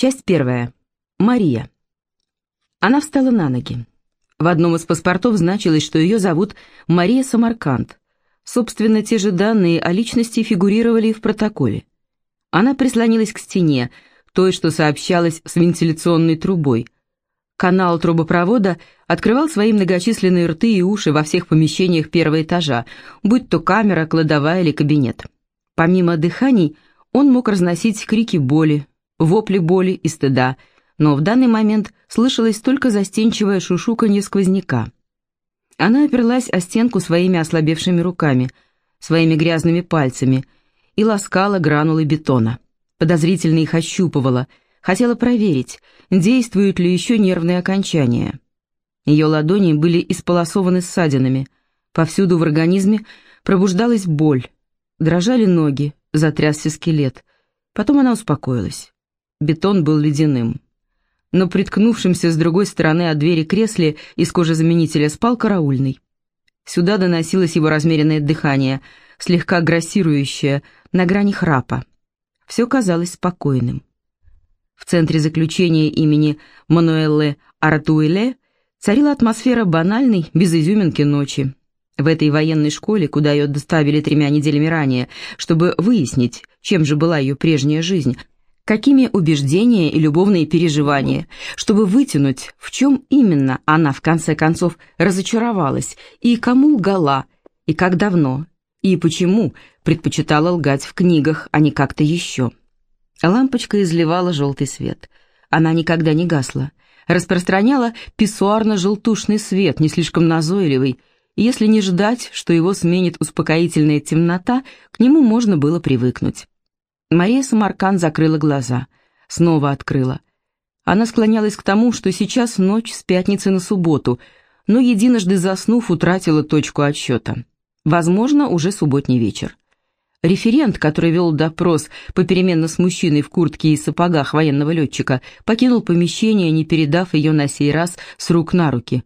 Часть первая. Мария. Она встала на ноги. В одном из паспортов значилось, что ее зовут Мария Самарканд. Собственно, те же данные о личности фигурировали и в протоколе. Она прислонилась к стене, той, что сообщалась с вентиляционной трубой. Канал трубопровода открывал свои многочисленные рты и уши во всех помещениях первого этажа, будь то камера, кладовая или кабинет. Помимо дыханий, он мог разносить крики боли, вопли боли и стыда, но в данный момент слышалось только застенчивое шушуканье сквозняка. Она оперлась о стенку своими ослабевшими руками, своими грязными пальцами и ласкала гранулы бетона. Подозрительно их ощупывала, хотела проверить, действуют ли еще нервные окончания. Ее ладони были исполосованы ссадинами, повсюду в организме пробуждалась боль, дрожали ноги, затрясся скелет. Потом она успокоилась. Бетон был ледяным. Но приткнувшимся с другой стороны от двери кресле из кожезаменителя спал караульный. Сюда доносилось его размеренное дыхание, слегка грассирующее, на грани храпа. Все казалось спокойным. В центре заключения имени Мануэлле Артуэле царила атмосфера банальной, без изюминки ночи. В этой военной школе, куда ее доставили тремя неделями ранее, чтобы выяснить, чем же была ее прежняя жизнь, какими убеждения и любовные переживания, чтобы вытянуть, в чем именно она в конце концов разочаровалась, и кому лгала, и как давно, и почему предпочитала лгать в книгах, а не как-то еще. Лампочка изливала желтый свет. Она никогда не гасла. Распространяла писсуарно-желтушный свет, не слишком назойливый, если не ждать, что его сменит успокоительная темнота, к нему можно было привыкнуть. Мария Самаркан закрыла глаза. Снова открыла. Она склонялась к тому, что сейчас ночь с пятницы на субботу, но единожды заснув, утратила точку отсчета. Возможно, уже субботний вечер. Референт, который вел допрос попеременно с мужчиной в куртке и сапогах военного летчика, покинул помещение, не передав ее на сей раз с рук на руки.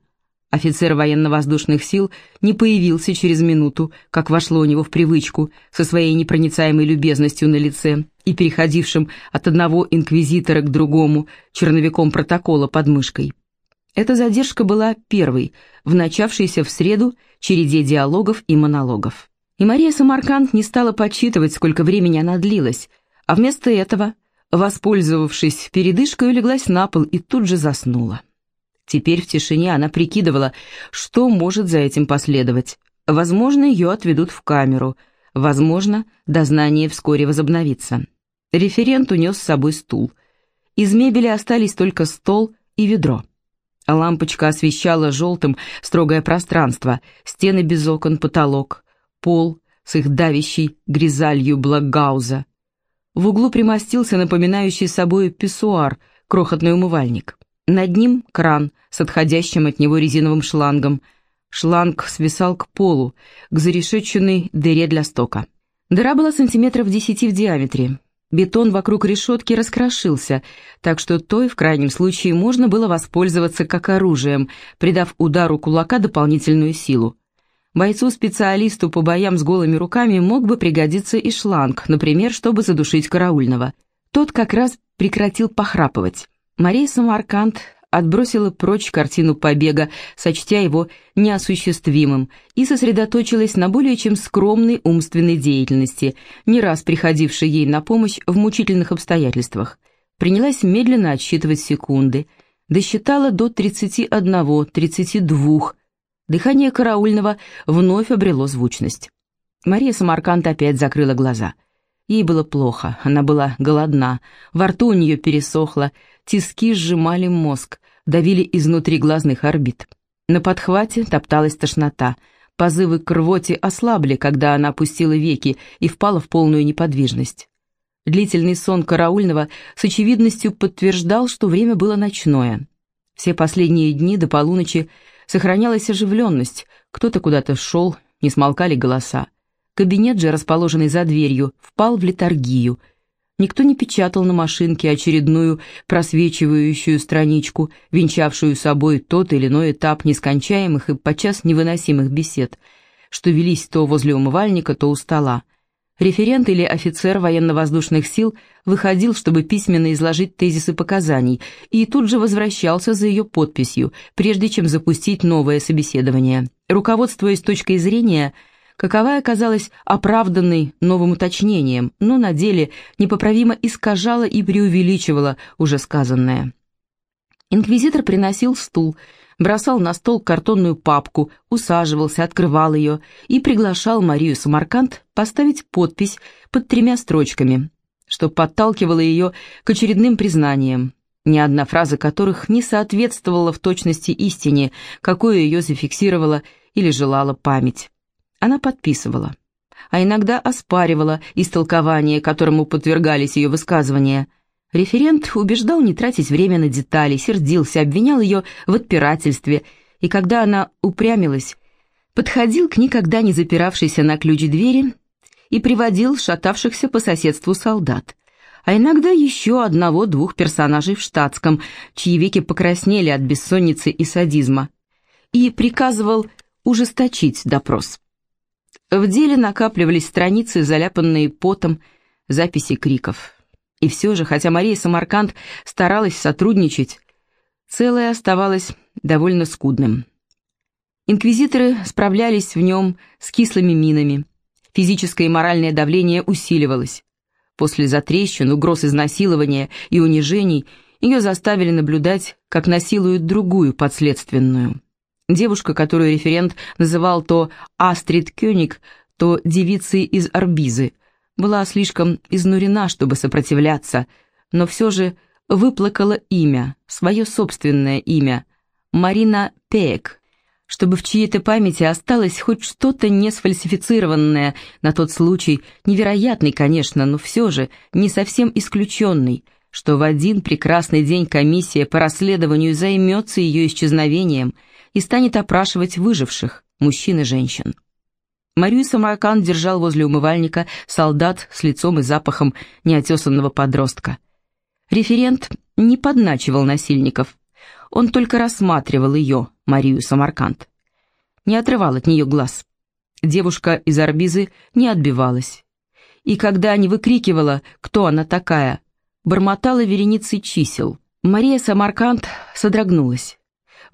Офицер военно-воздушных сил не появился через минуту, как вошло у него в привычку, со своей непроницаемой любезностью на лице и переходившим от одного инквизитора к другому черновиком протокола под мышкой. Эта задержка была первой, в начавшейся в среду череде диалогов и монологов. И Мария Самарканд не стала подсчитывать, сколько времени она длилась, а вместо этого, воспользовавшись передышкой, улеглась на пол и тут же заснула. Теперь в тишине она прикидывала, что может за этим последовать. Возможно, ее отведут в камеру. Возможно, дознание вскоре возобновится. Референт унес с собой стул. Из мебели остались только стол и ведро. Лампочка освещала желтым строгое пространство, стены без окон, потолок, пол с их давящей гризалью Благауза. В углу примостился напоминающий собой писсуар, крохотный умывальник. Над ним кран с отходящим от него резиновым шлангом. Шланг свисал к полу, к зарешетченной дыре для стока. Дыра была сантиметров десяти в диаметре. Бетон вокруг решетки раскрошился, так что той, в крайнем случае, можно было воспользоваться как оружием, придав удару кулака дополнительную силу. Бойцу-специалисту по боям с голыми руками мог бы пригодиться и шланг, например, чтобы задушить караульного. Тот как раз прекратил похрапывать. Мария Самарканд отбросила прочь картину побега, сочтя его неосуществимым, и сосредоточилась на более чем скромной умственной деятельности, не раз приходившей ей на помощь в мучительных обстоятельствах. Принялась медленно отсчитывать секунды, досчитала до 31, 32. Дыхание караульного вновь обрело звучность. Мария Самарканд опять закрыла глаза. Ей было плохо, она была голодна, во рту у нее пересохло, тиски сжимали мозг, давили изнутри глазных орбит. На подхвате топталась тошнота, позывы к рвоте ослабли, когда она опустила веки и впала в полную неподвижность. Длительный сон караульного с очевидностью подтверждал, что время было ночное. Все последние дни до полуночи сохранялась оживленность, кто-то куда-то шел, не смолкали голоса. Кабинет же, расположенный за дверью, впал в летаргию. Никто не печатал на машинке очередную просвечивающую страничку, венчавшую собой тот или иной этап нескончаемых и подчас невыносимых бесед, что велись то возле умывальника, то у стола. Референт или офицер военно-воздушных сил выходил, чтобы письменно изложить тезисы показаний, и тут же возвращался за ее подписью, прежде чем запустить новое собеседование. Руководствуясь точкой зрения, каковая оказалась оправданной новым уточнением, но на деле непоправимо искажала и преувеличивала уже сказанное. Инквизитор приносил стул, бросал на стол картонную папку, усаживался, открывал ее и приглашал Марию Самарканд поставить подпись под тремя строчками, что подталкивало ее к очередным признаниям, ни одна фраза которых не соответствовала в точности истине, какую ее зафиксировала или желала память. Она подписывала, а иногда оспаривала истолкование, которому подвергались ее высказывания – Референт убеждал не тратить время на детали, сердился, обвинял ее в отпирательстве, и когда она упрямилась, подходил к никогда не запиравшейся на ключ двери и приводил шатавшихся по соседству солдат, а иногда еще одного-двух персонажей в штатском, чьи веки покраснели от бессонницы и садизма, и приказывал ужесточить допрос. В деле накапливались страницы, заляпанные потом, записи криков. И все же, хотя Мария Самарканд старалась сотрудничать, целое оставалось довольно скудным. Инквизиторы справлялись в нем с кислыми минами. Физическое и моральное давление усиливалось. После затрещин, угроз изнасилования и унижений ее заставили наблюдать, как насилуют другую подследственную. Девушка, которую референт называл то Астрид Кёник, то девицей из Арбизы – была слишком изнурена, чтобы сопротивляться, но все же выплакала имя, свое собственное имя, Марина Пек, чтобы в чьей-то памяти осталось хоть что-то не сфальсифицированное на тот случай, невероятный, конечно, но все же не совсем исключенный, что в один прекрасный день комиссия по расследованию займется ее исчезновением и станет опрашивать выживших, мужчин и женщин. Марию Самарканд держал возле умывальника солдат с лицом и запахом неотесанного подростка. Референт не подначивал насильников. Он только рассматривал ее, Марию Самарканд. Не отрывал от нее глаз. Девушка из Арбизы не отбивалась. И когда не выкрикивала, кто она такая, бормотала вереницей чисел. Мария Самарканд содрогнулась.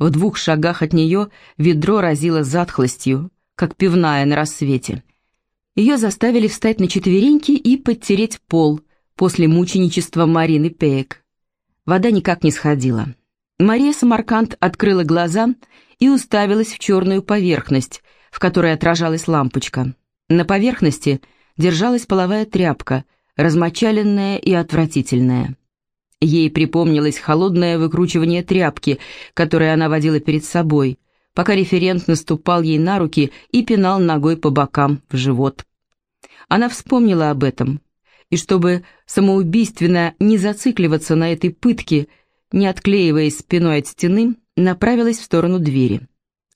В двух шагах от нее ведро разило затхлостью, как пивная на рассвете. Ее заставили встать на четвереньки и подтереть пол после мученичества Марины Пеек. Вода никак не сходила. Мария Самарканд открыла глаза и уставилась в черную поверхность, в которой отражалась лампочка. На поверхности держалась половая тряпка, размочаленная и отвратительная. Ей припомнилось холодное выкручивание тряпки, которое она водила перед собой – пока референт наступал ей на руки и пинал ногой по бокам в живот. Она вспомнила об этом, и чтобы самоубийственно не зацикливаться на этой пытке, не отклеиваясь спиной от стены, направилась в сторону двери.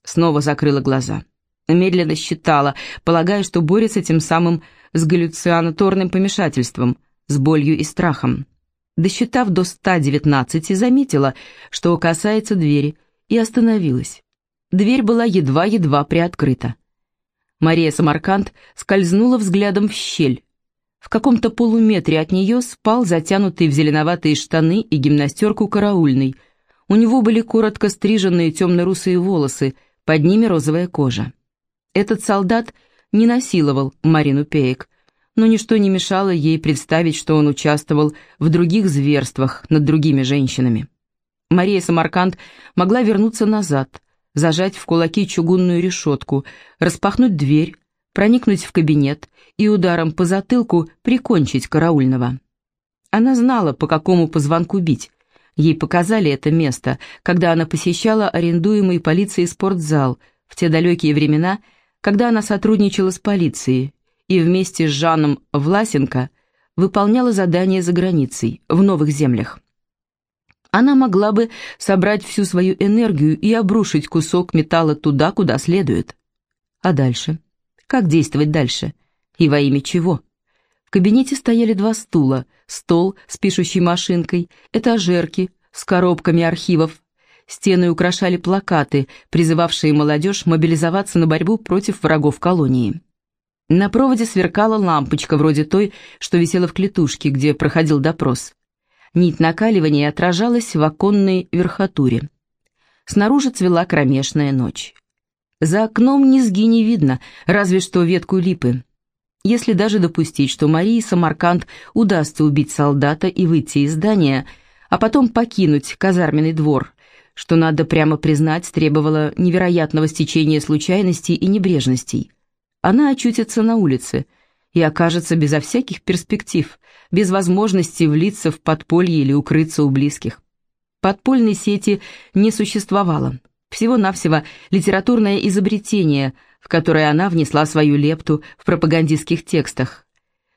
Снова закрыла глаза. Медленно считала, полагая, что борется тем самым с галлюцинаторным помешательством, с болью и страхом. Досчитав до 119, заметила, что касается двери, и остановилась. Дверь была едва-едва приоткрыта. Мария Самарканд скользнула взглядом в щель. В каком-то полуметре от нее спал затянутый в зеленоватые штаны и гимнастерку караульный. У него были коротко стриженные темно-русые волосы, под ними розовая кожа. Этот солдат не насиловал Марину Пеек, но ничто не мешало ей представить, что он участвовал в других зверствах над другими женщинами. Мария Самарканд могла вернуться назад, зажать в кулаки чугунную решетку, распахнуть дверь, проникнуть в кабинет и ударом по затылку прикончить караульного. Она знала, по какому позвонку бить. Ей показали это место, когда она посещала арендуемый полицией спортзал в те далекие времена, когда она сотрудничала с полицией и вместе с Жаном Власенко выполняла задания за границей, в новых землях она могла бы собрать всю свою энергию и обрушить кусок металла туда, куда следует. А дальше? Как действовать дальше? И во имя чего? В кабинете стояли два стула, стол с пишущей машинкой, этажерки с коробками архивов. Стены украшали плакаты, призывавшие молодежь мобилизоваться на борьбу против врагов колонии. На проводе сверкала лампочка, вроде той, что висела в клетушке, где проходил допрос. Нить накаливания отражалась в оконной верхотуре. Снаружи цвела кромешная ночь. За окном низги не видно, разве что ветку липы. Если даже допустить, что Марии Самарканд удастся убить солдата и выйти из здания, а потом покинуть казарменный двор, что, надо прямо признать, требовало невероятного стечения случайностей и небрежностей, она очутится на улице и окажется безо всяких перспектив, без возможности влиться в подполье или укрыться у близких. Подпольной сети не существовало. Всего-навсего литературное изобретение, в которое она внесла свою лепту в пропагандистских текстах.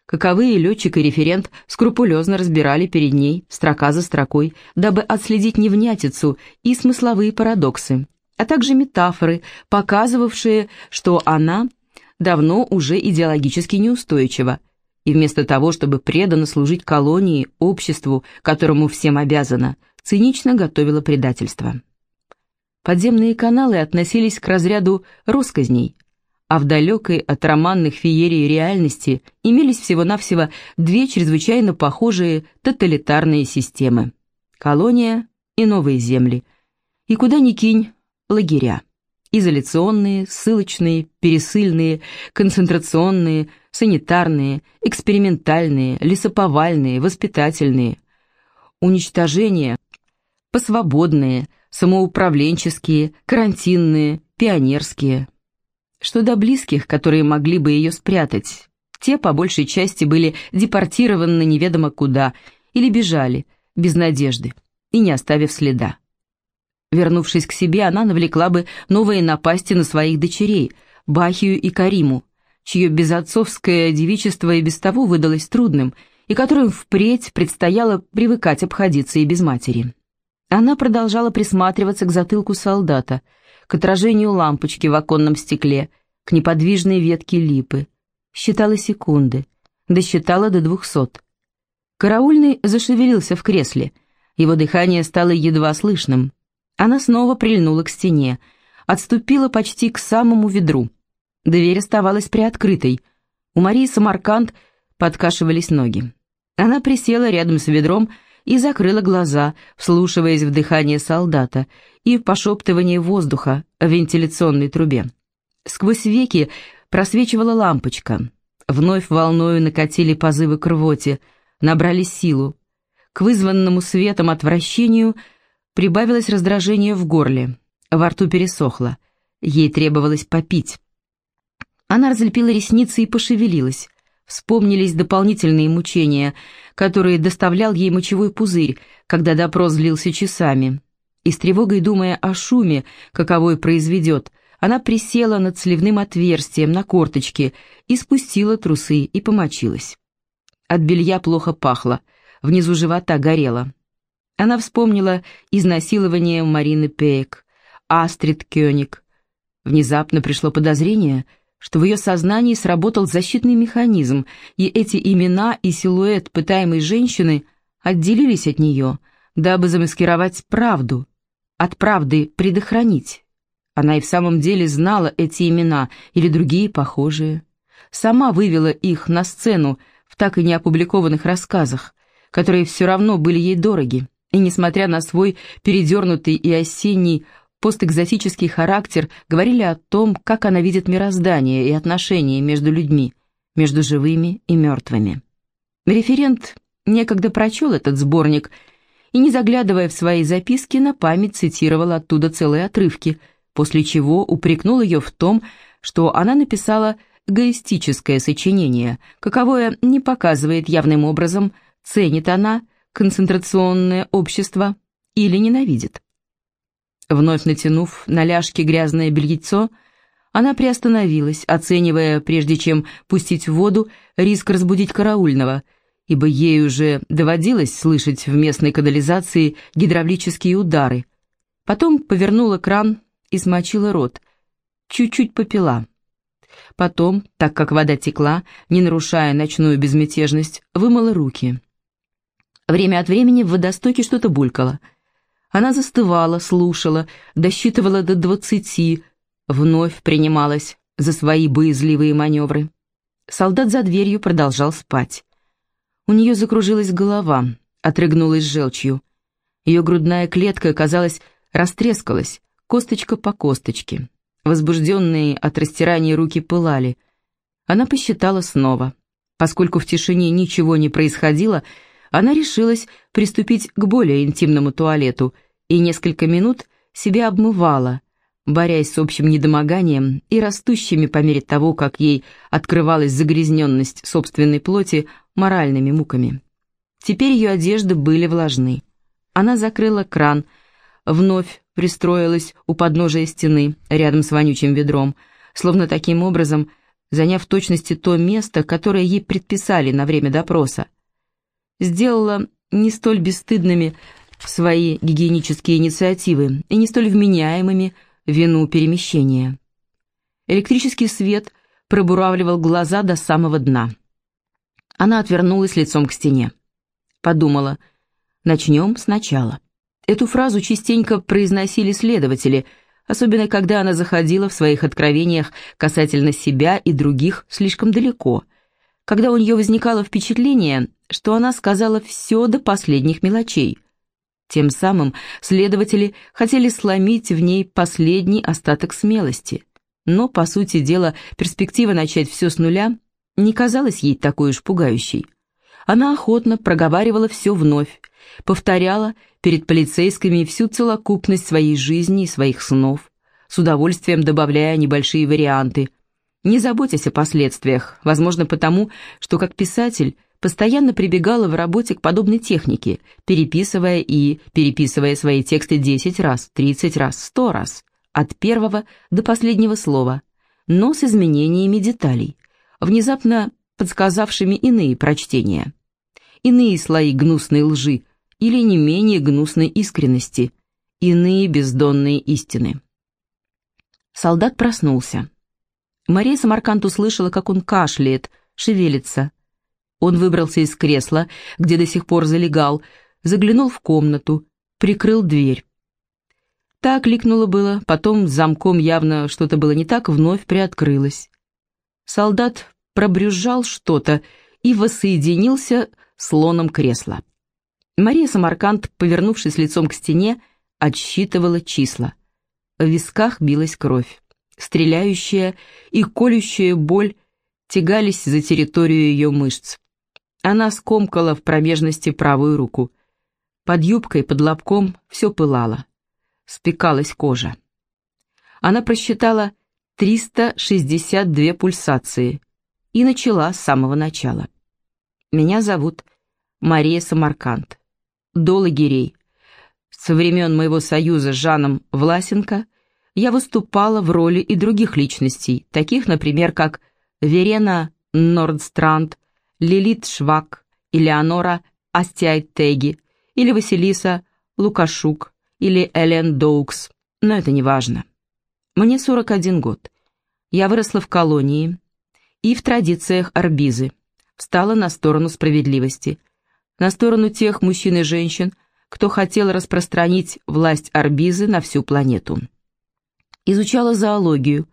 Каковые летчик и референт скрупулезно разбирали перед ней, строка за строкой, дабы отследить невнятицу и смысловые парадоксы, а также метафоры, показывавшие, что она давно уже идеологически неустойчива, и вместо того, чтобы преданно служить колонии, обществу, которому всем обязана, цинично готовила предательство. Подземные каналы относились к разряду россказней, а в далекой от романных феерий реальности имелись всего-навсего две чрезвычайно похожие тоталитарные системы – колония и новые земли. И куда ни кинь – лагеря. Изоляционные, ссылочные, пересыльные, концентрационные, санитарные, экспериментальные, лесоповальные, воспитательные. Уничтожение посвободные, самоуправленческие, карантинные, пионерские. Что до близких, которые могли бы ее спрятать, те по большей части были депортированы неведомо куда или бежали, без надежды, и не оставив следа. Вернувшись к себе, она навлекла бы новые напасти на своих дочерей, Бахию и Кариму, чье безотцовское девичество и без того выдалось трудным, и которым впредь предстояло привыкать обходиться и без матери. Она продолжала присматриваться к затылку солдата, к отражению лампочки в оконном стекле, к неподвижной ветке липы. Считала секунды, досчитала до двухсот. Караульный зашевелился в кресле, его дыхание стало едва слышным. Она снова прильнула к стене, отступила почти к самому ведру. Дверь оставалась приоткрытой. У Марии Самарканд подкашивались ноги. Она присела рядом с ведром, и закрыла глаза, вслушиваясь в дыхание солдата и пошептывание воздуха в вентиляционной трубе. Сквозь веки просвечивала лампочка. Вновь волною накатили позывы к рвоте, набрали силу. К вызванному светом отвращению прибавилось раздражение в горле. Во рту пересохло. Ей требовалось попить. Она разлепила ресницы и пошевелилась. Вспомнились дополнительные мучения, которые доставлял ей мочевой пузырь, когда допрос длился часами. И с тревогой думая о шуме, каковой произведет, она присела над сливным отверстием на корточке и спустила трусы и помочилась. От белья плохо пахло, внизу живота горело. Она вспомнила изнасилование Марины Пейк, Астрид Кёник. Внезапно пришло подозрение — что в ее сознании сработал защитный механизм, и эти имена и силуэт пытаемой женщины отделились от нее, дабы замаскировать правду, от правды предохранить. Она и в самом деле знала эти имена или другие похожие. Сама вывела их на сцену в так и не опубликованных рассказах, которые все равно были ей дороги, и, несмотря на свой передернутый и осенний постэкзотический характер говорили о том, как она видит мироздание и отношения между людьми, между живыми и мертвыми. Референт некогда прочел этот сборник и, не заглядывая в свои записки, на память цитировал оттуда целые отрывки, после чего упрекнул ее в том, что она написала эгоистическое сочинение, каковое не показывает явным образом, ценит она концентрационное общество или ненавидит. Вновь натянув на ляжки грязное бельецо, она приостановилась, оценивая, прежде чем пустить в воду, риск разбудить караульного, ибо ей уже доводилось слышать в местной канализации гидравлические удары. Потом повернула кран и смочила рот. Чуть-чуть попила. Потом, так как вода текла, не нарушая ночную безмятежность, вымыла руки. Время от времени в водостоке что-то булькало — она застывала, слушала, досчитывала до двадцати, вновь принималась за свои боязливые маневры. Солдат за дверью продолжал спать. У нее закружилась голова, отрыгнулась желчью. Ее грудная клетка, казалось, растрескалась, косточка по косточке. Возбужденные от растирания руки пылали. Она посчитала снова. Поскольку в тишине ничего не происходило, она решилась приступить к более интимному туалету и несколько минут себя обмывала, борясь с общим недомоганием и растущими по мере того, как ей открывалась загрязненность собственной плоти, моральными муками. Теперь ее одежды были влажны. Она закрыла кран, вновь пристроилась у подножия стены, рядом с вонючим ведром, словно таким образом заняв в точности то место, которое ей предписали на время допроса. Сделала не столь бесстыдными свои гигиенические инициативы и не столь вменяемыми вину перемещения. Электрический свет пробуравливал глаза до самого дна. Она отвернулась лицом к стене. Подумала, начнем сначала. Эту фразу частенько произносили следователи, особенно когда она заходила в своих откровениях касательно себя и других слишком далеко, когда у нее возникало впечатление, что она сказала все до последних мелочей. Тем самым следователи хотели сломить в ней последний остаток смелости. Но, по сути дела, перспектива начать все с нуля не казалась ей такой уж пугающей. Она охотно проговаривала все вновь, повторяла перед полицейскими всю целокупность своей жизни и своих снов, с удовольствием добавляя небольшие варианты, не заботясь о последствиях, возможно потому, что как писатель постоянно прибегала в работе к подобной технике, переписывая и переписывая свои тексты 10 раз, 30 раз, 100 раз, от первого до последнего слова, но с изменениями деталей, внезапно подсказавшими иные прочтения иные слои гнусной лжи или не менее гнусной искренности, иные бездонные истины. Солдат проснулся. Мария Самарканд услышала, как он кашляет, шевелится. Он выбрался из кресла, где до сих пор залегал, заглянул в комнату, прикрыл дверь. Так кликнуло было, потом с замком явно что-то было не так, вновь приоткрылось. Солдат пробрюзжал что-то и воссоединился слоном кресла. Мария Самарканд, повернувшись лицом к стене, отсчитывала числа. В висках билась кровь. Стреляющая и колющая боль тягались за территорию ее мышц. Она скомкала в промежности правую руку. Под юбкой, под лобком все пылало. Спекалась кожа. Она просчитала 362 пульсации и начала с самого начала. Меня зовут Мария Самарканд. До лагерей. Со времен моего союза с Жаном Власенко я выступала в роли и других личностей, таких, например, как Верена Нордстранд, Лилит Швак, Элеонора Астиайтеги или Василиса Лукашук или Элен Доукс, но это не важно. Мне 41 год. Я выросла в колонии и в традициях Арбизы встала на сторону справедливости, на сторону тех мужчин и женщин, кто хотел распространить власть Арбизы на всю планету. Изучала зоологию.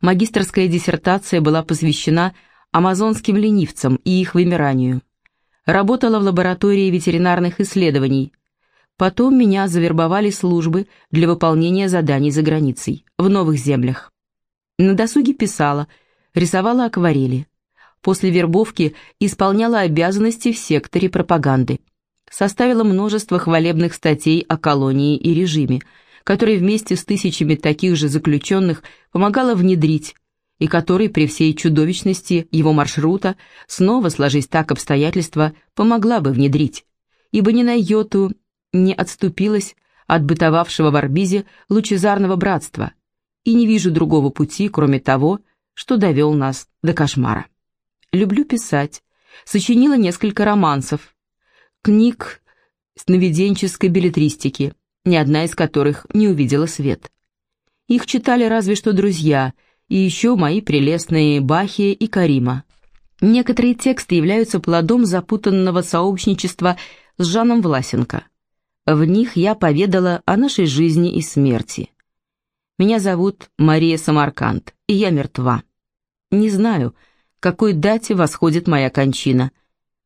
Магистрская диссертация была посвящена амазонским ленивцам и их вымиранию. Работала в лаборатории ветеринарных исследований. Потом меня завербовали службы для выполнения заданий за границей, в новых землях. На досуге писала, рисовала акварели после вербовки исполняла обязанности в секторе пропаганды. Составила множество хвалебных статей о колонии и режиме, который вместе с тысячами таких же заключенных помогала внедрить, и который при всей чудовищности его маршрута, снова сложись так обстоятельства, помогла бы внедрить, ибо ни на йоту не отступилась от бытовавшего в Арбизе лучезарного братства, и не вижу другого пути, кроме того, что довел нас до кошмара. Люблю писать. Сочинила несколько романсов, книг сновиденческой билетристики, ни одна из которых не увидела свет. Их читали разве что друзья, и еще мои прелестные Бахия и Карима. Некоторые тексты являются плодом запутанного сообщничества с Жаном Власенко. В них я поведала о нашей жизни и смерти. Меня зовут Мария Самарканд, и я мертва. Не знаю, какой дате восходит моя кончина.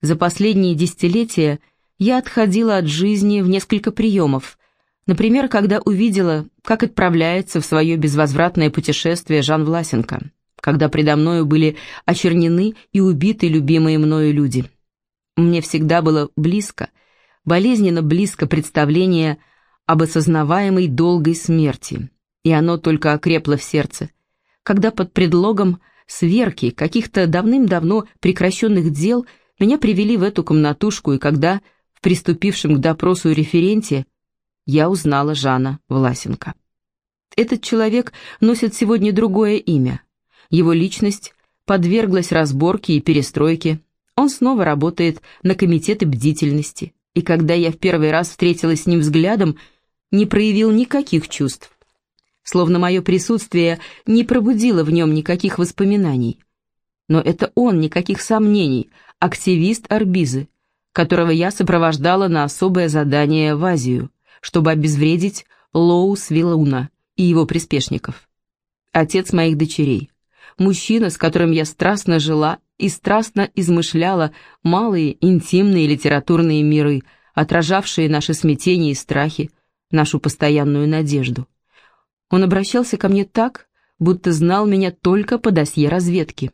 За последние десятилетия я отходила от жизни в несколько приемов. Например, когда увидела, как отправляется в свое безвозвратное путешествие Жан Власенко, когда предо мною были очернены и убиты любимые мною люди. Мне всегда было близко, болезненно близко представление об осознаваемой долгой смерти, и оно только окрепло в сердце, когда под предлогом сверки каких-то давным-давно прекращенных дел меня привели в эту комнатушку, и когда в приступившем к допросу референте я узнала Жана Власенко. Этот человек носит сегодня другое имя. Его личность подверглась разборке и перестройке. Он снова работает на комитеты бдительности. И когда я в первый раз встретилась с ним взглядом, не проявил никаких чувств словно мое присутствие не пробудило в нем никаких воспоминаний. Но это он, никаких сомнений, активист Арбизы, которого я сопровождала на особое задание в Азию, чтобы обезвредить Лоус Вилуна и его приспешников. Отец моих дочерей, мужчина, с которым я страстно жила и страстно измышляла малые интимные литературные миры, отражавшие наши смятения и страхи, нашу постоянную надежду. Он обращался ко мне так, будто знал меня только по досье разведки.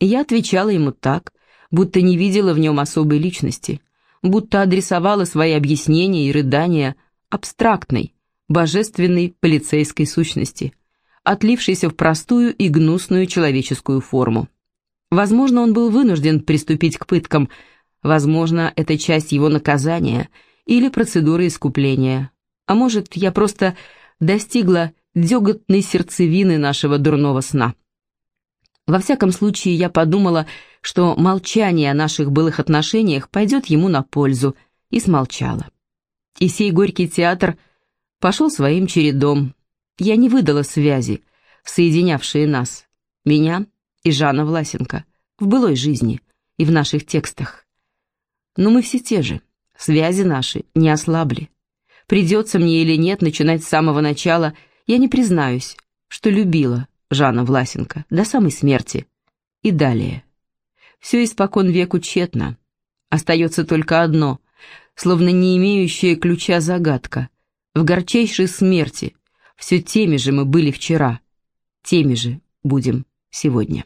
И я отвечала ему так, будто не видела в нем особой личности, будто адресовала свои объяснения и рыдания абстрактной, божественной полицейской сущности, отлившейся в простую и гнусную человеческую форму. Возможно, он был вынужден приступить к пыткам, возможно, это часть его наказания или процедуры искупления, а может, я просто достигла деготной сердцевины нашего дурного сна. Во всяком случае, я подумала, что молчание о наших былых отношениях пойдет ему на пользу, и смолчала. И сей горький театр пошел своим чередом. Я не выдала связи, соединявшие нас, меня и Жана Власенко, в былой жизни и в наших текстах. Но мы все те же, связи наши не ослабли. Придется мне или нет начинать с самого начала – я не признаюсь, что любила Жана Власенко до самой смерти. И далее. Все испокон веку тщетно. Остается только одно, словно не имеющая ключа загадка. В горчайшей смерти все теми же мы были вчера, теми же будем сегодня.